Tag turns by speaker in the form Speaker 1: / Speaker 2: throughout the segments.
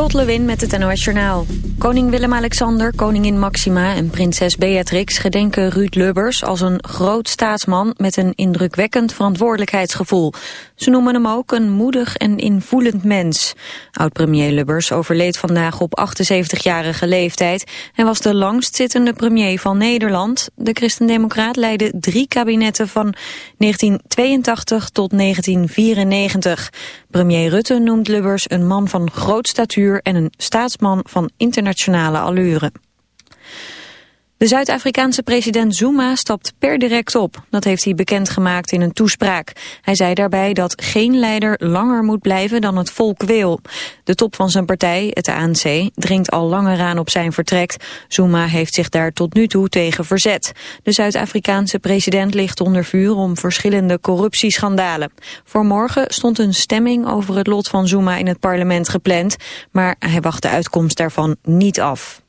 Speaker 1: Lot Lewin met het NOS Journaal. Koning Willem-Alexander, koningin Maxima en prinses Beatrix gedenken Ruud Lubbers als een groot staatsman met een indrukwekkend verantwoordelijkheidsgevoel. Ze noemen hem ook een moedig en invoelend mens. Oud-premier Lubbers overleed vandaag op 78-jarige leeftijd en was de langstzittende premier van Nederland. De christendemocraat leidde drie kabinetten van 1982 tot 1994. Premier Rutte noemt Lubbers een man van groot statuur en een staatsman van internationale allure. De Zuid-Afrikaanse president Zuma stapt per direct op. Dat heeft hij bekendgemaakt in een toespraak. Hij zei daarbij dat geen leider langer moet blijven dan het volk wil. De top van zijn partij, het ANC, dringt al langer aan op zijn vertrek. Zuma heeft zich daar tot nu toe tegen verzet. De Zuid-Afrikaanse president ligt onder vuur om verschillende corruptieschandalen. Voor morgen stond een stemming over het lot van Zuma in het parlement gepland, maar hij wacht de uitkomst daarvan niet af.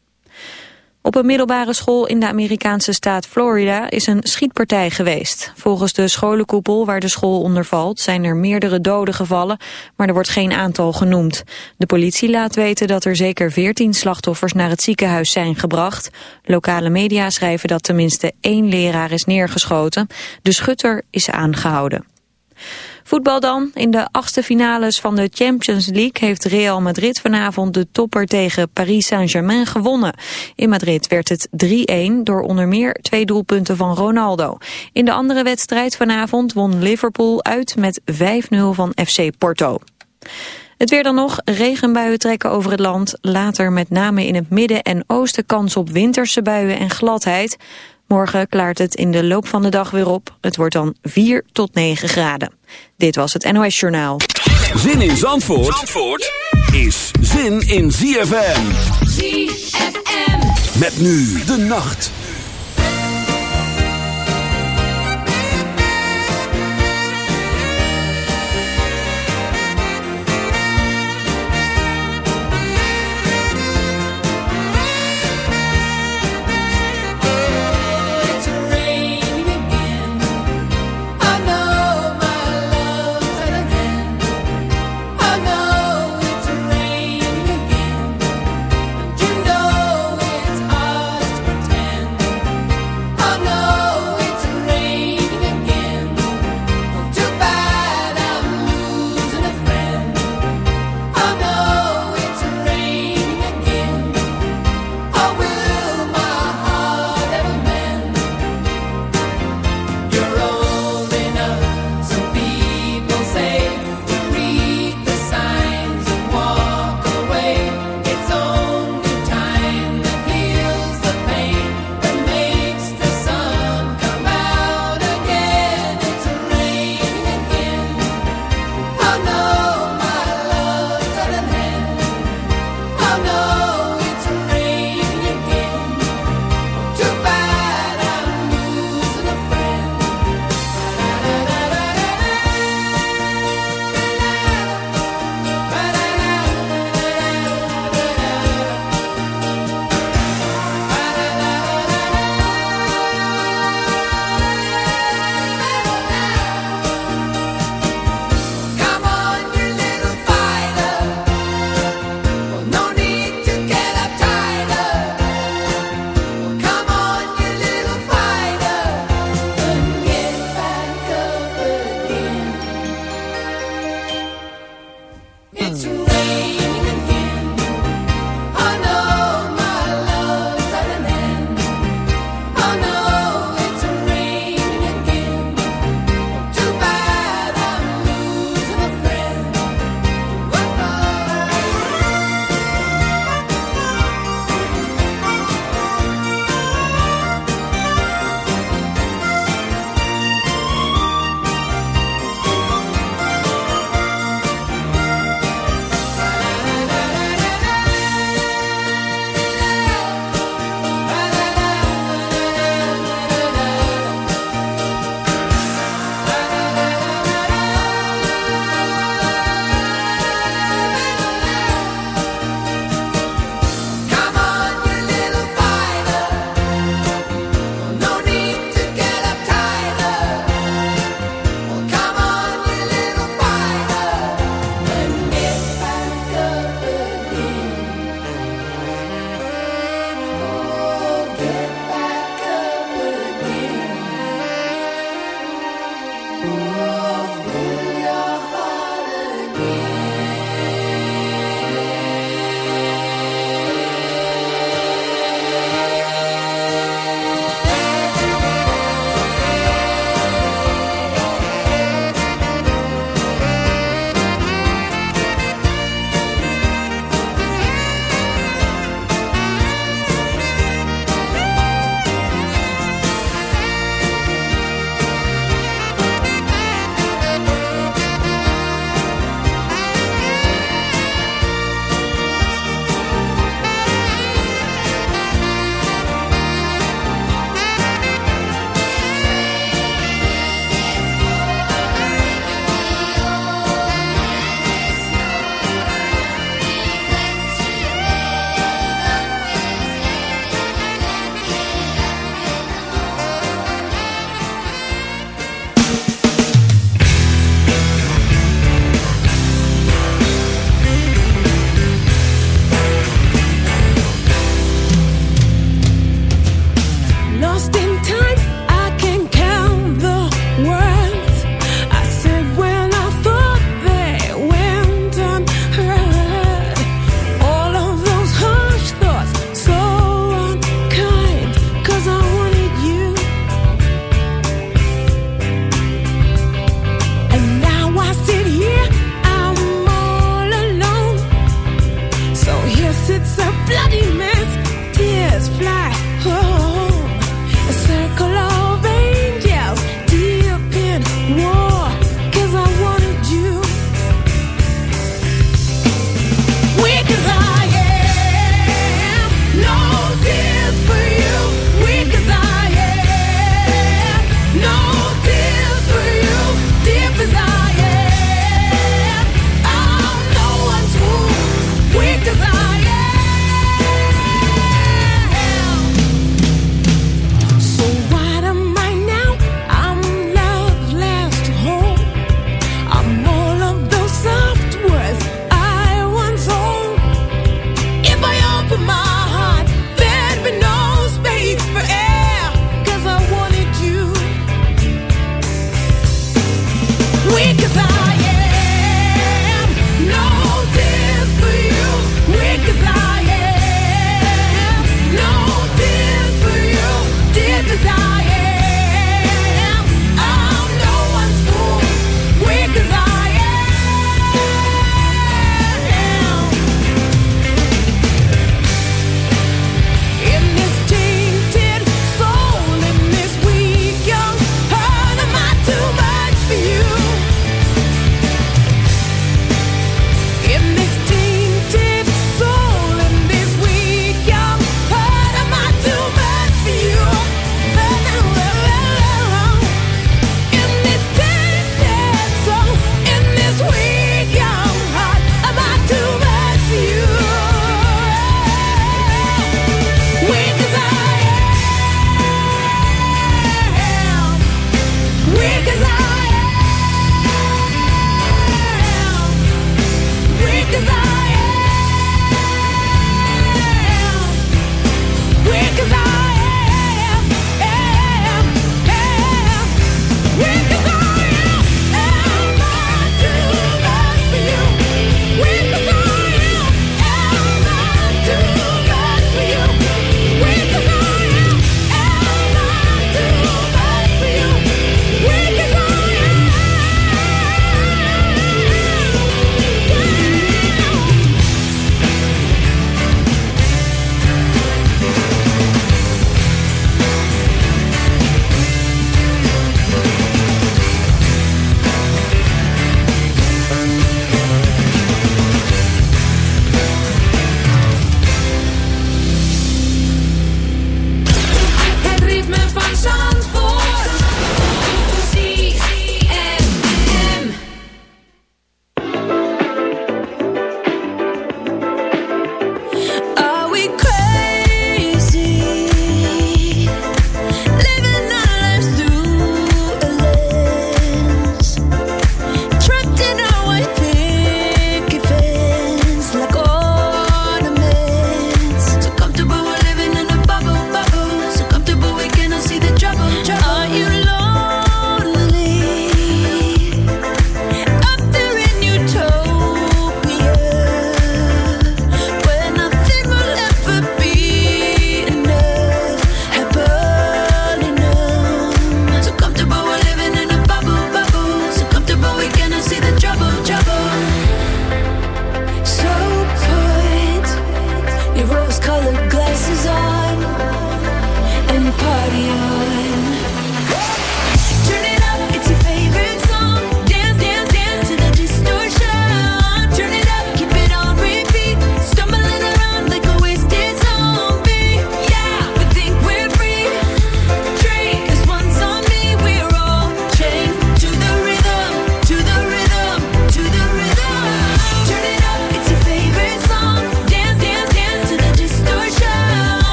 Speaker 1: Op een middelbare school in de Amerikaanse staat Florida is een schietpartij geweest. Volgens de scholenkoepel waar de school onder valt zijn er meerdere doden gevallen, maar er wordt geen aantal genoemd. De politie laat weten dat er zeker 14 slachtoffers naar het ziekenhuis zijn gebracht. Lokale media schrijven dat tenminste één leraar is neergeschoten. De schutter is aangehouden. Voetbal dan. In de achtste finales van de Champions League heeft Real Madrid vanavond de topper tegen Paris Saint-Germain gewonnen. In Madrid werd het 3-1 door onder meer twee doelpunten van Ronaldo. In de andere wedstrijd vanavond won Liverpool uit met 5-0 van FC Porto. Het weer dan nog, regenbuien trekken over het land. Later met name in het midden en oosten kans op winterse buien en gladheid. Morgen klaart het in de loop van de dag weer op. Het wordt dan 4 tot 9 graden. Dit was het NOS Journaal.
Speaker 2: Zin in Zandvoort, Zandvoort is zin in ZFM. ZFM. Met nu de nacht.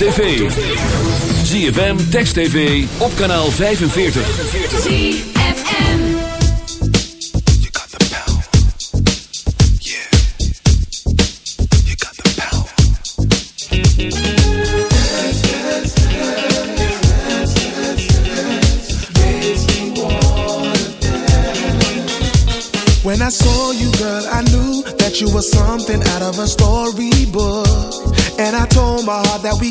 Speaker 2: tv. ZFM, Text TV, op kanaal 45.
Speaker 3: When I saw you, girl, I knew that you were something out of a storybook. And I told my heart that we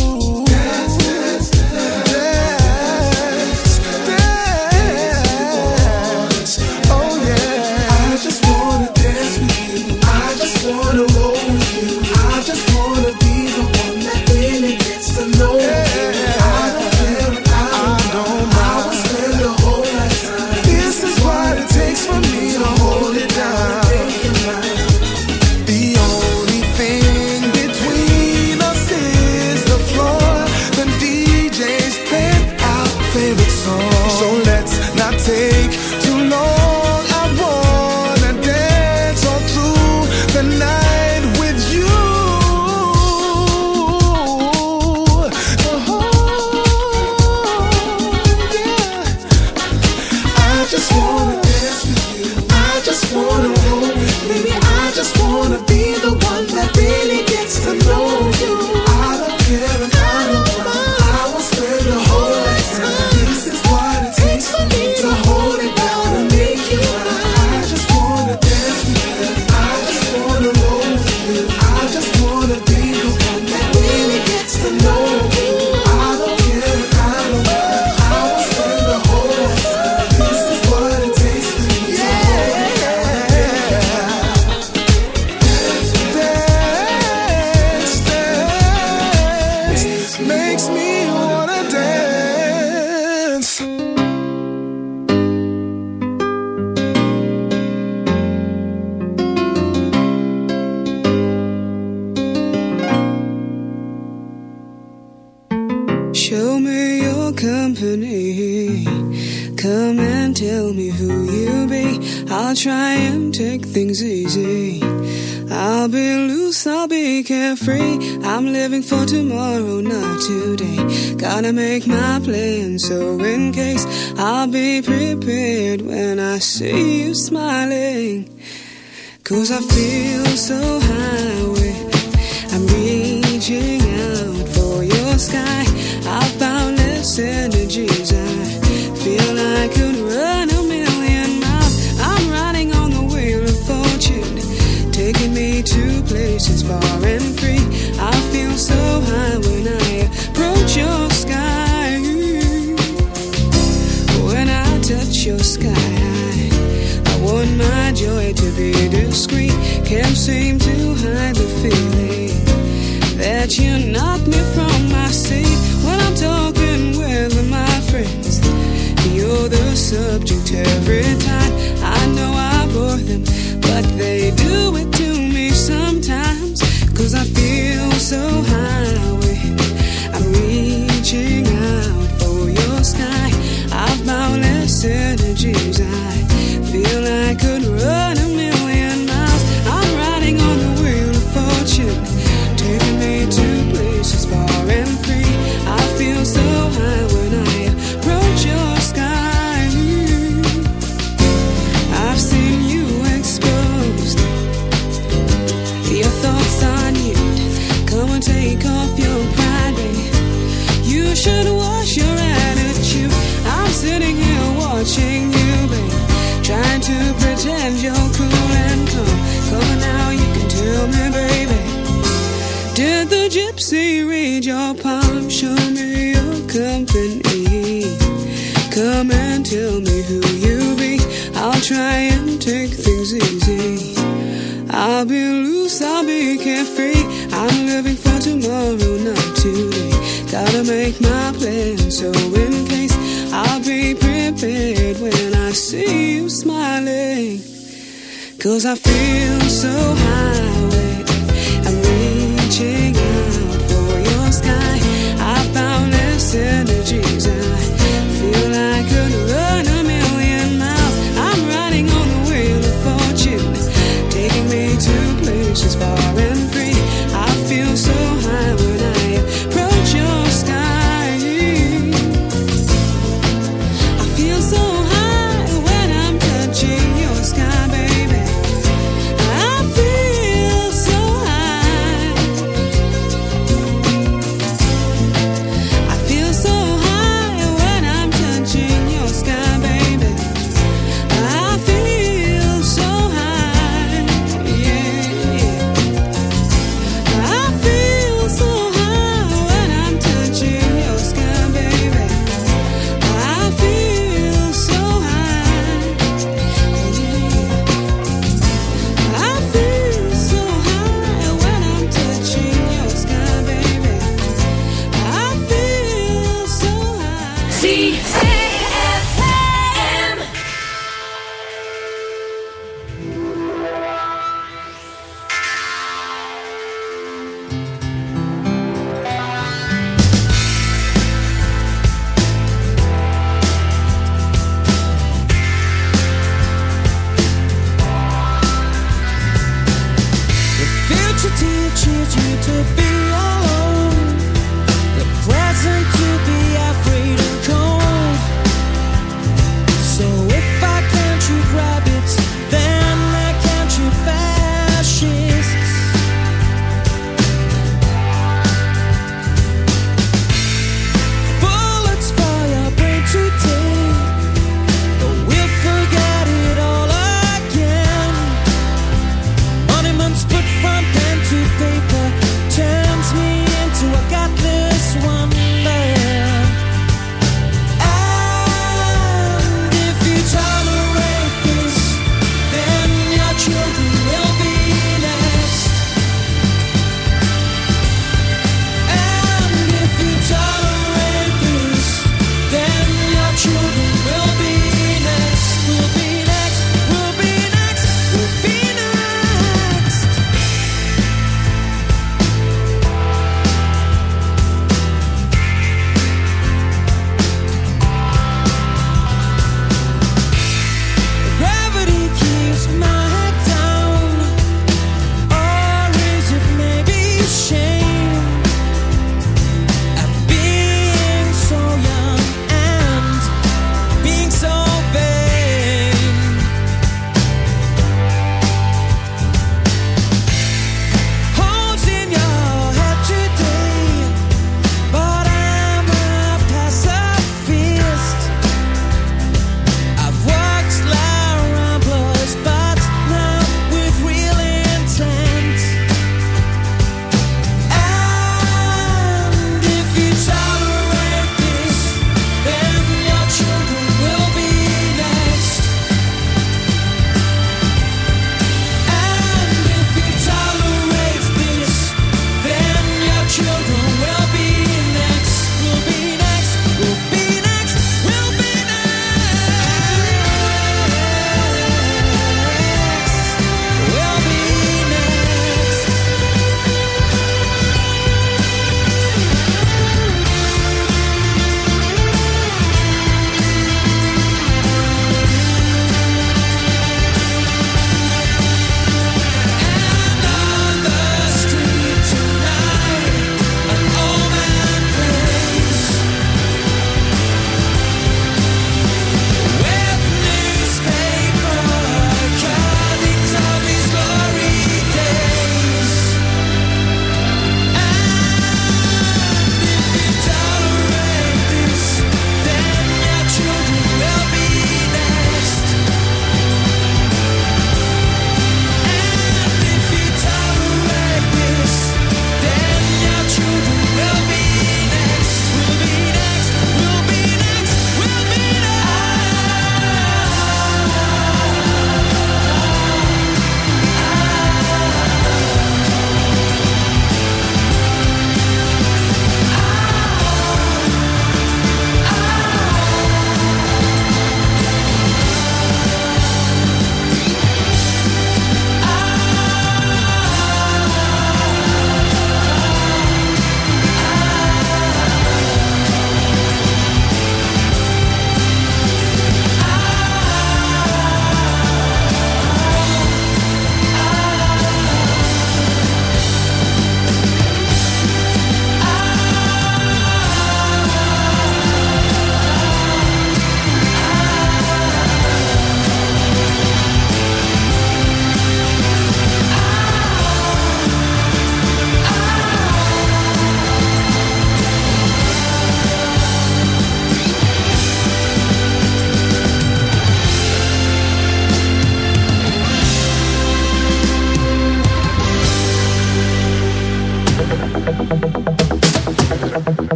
Speaker 4: Cause I feel so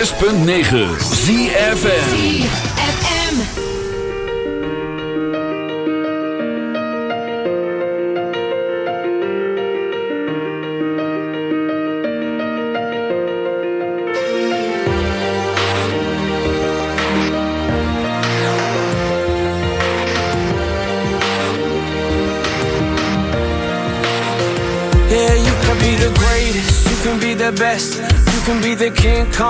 Speaker 2: 106.9
Speaker 4: ZFN the best. You can be the King Kong